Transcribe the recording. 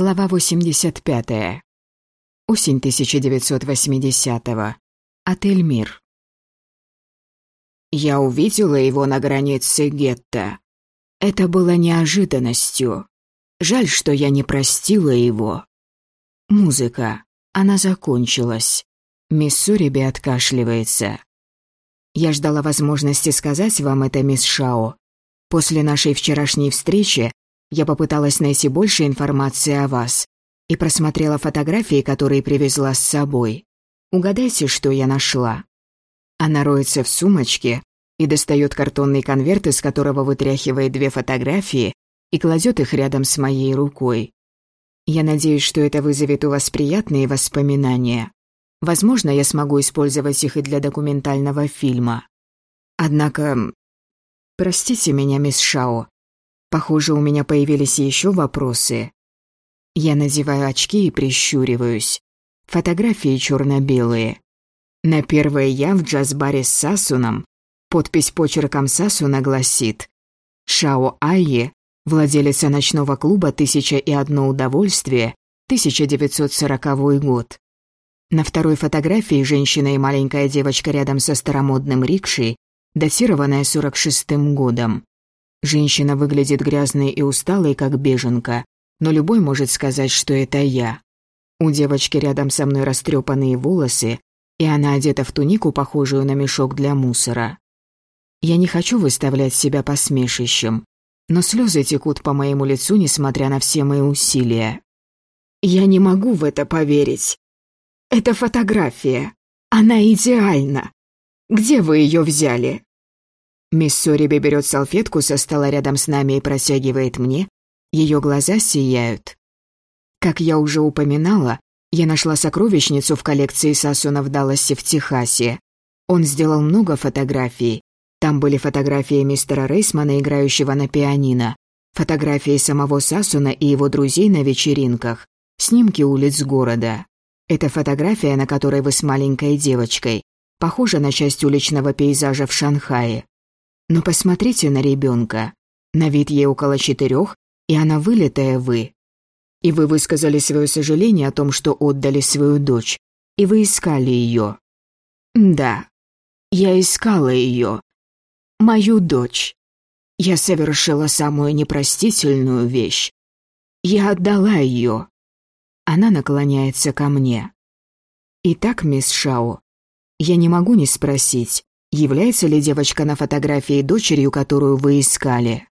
Глава 85. Осень 1980-го. Отель «Мир». Я увидела его на границе гетто. Это было неожиданностью. Жаль, что я не простила его. Музыка. Она закончилась. Мисс Суриби откашливается. Я ждала возможности сказать вам это, мисс Шао. После нашей вчерашней встречи я попыталась найти больше информации о вас и просмотрела фотографии, которые привезла с собой. Угадайте, что я нашла. Она роется в сумочке и достает картонный конверт, из которого вытряхивает две фотографии и кладет их рядом с моей рукой. Я надеюсь, что это вызовет у вас приятные воспоминания. Возможно, я смогу использовать их и для документального фильма. Однако... Простите меня, мисс Шао. Похоже, у меня появились еще вопросы. Я надеваю очки и прищуриваюсь. Фотографии черно-белые. На первое «я» в джаз-баре с Сасуном подпись почерком Сасуна гласит «Шао Айе, владелица ночного клуба «Тысяча и одно удовольствие», 1940 год». На второй фотографии женщина и маленькая девочка рядом со старомодным рикшей, датированная 46-м годом. Женщина выглядит грязной и усталой, как беженка, но любой может сказать, что это я. У девочки рядом со мной растрепанные волосы, и она одета в тунику, похожую на мешок для мусора. Я не хочу выставлять себя посмешищем, но слезы текут по моему лицу, несмотря на все мои усилия. Я не могу в это поверить. Это фотография. Она идеальна. Где вы ее взяли?» Мисс Сориби берет салфетку со стола рядом с нами и протягивает мне. Ее глаза сияют. Как я уже упоминала, я нашла сокровищницу в коллекции Сасуна в Далласе в Техасе. Он сделал много фотографий. Там были фотографии мистера Рейсмана, играющего на пианино, фотографии самого Сасуна и его друзей на вечеринках, снимки улиц города. Это фотография, на которой вы с маленькой девочкой. Похожа на часть уличного пейзажа в Шанхае. Но посмотрите на ребенка. На вид ей около четырех, и она вылитая вы. И вы высказали свое сожаление о том, что отдали свою дочь, и вы искали ее. Да, я искала ее. Мою дочь. Я совершила самую непростительную вещь. Я отдала ее. Она наклоняется ко мне. «Итак, мисс Шао, я не могу не спросить, является ли девочка на фотографии дочерью, которую вы искали?»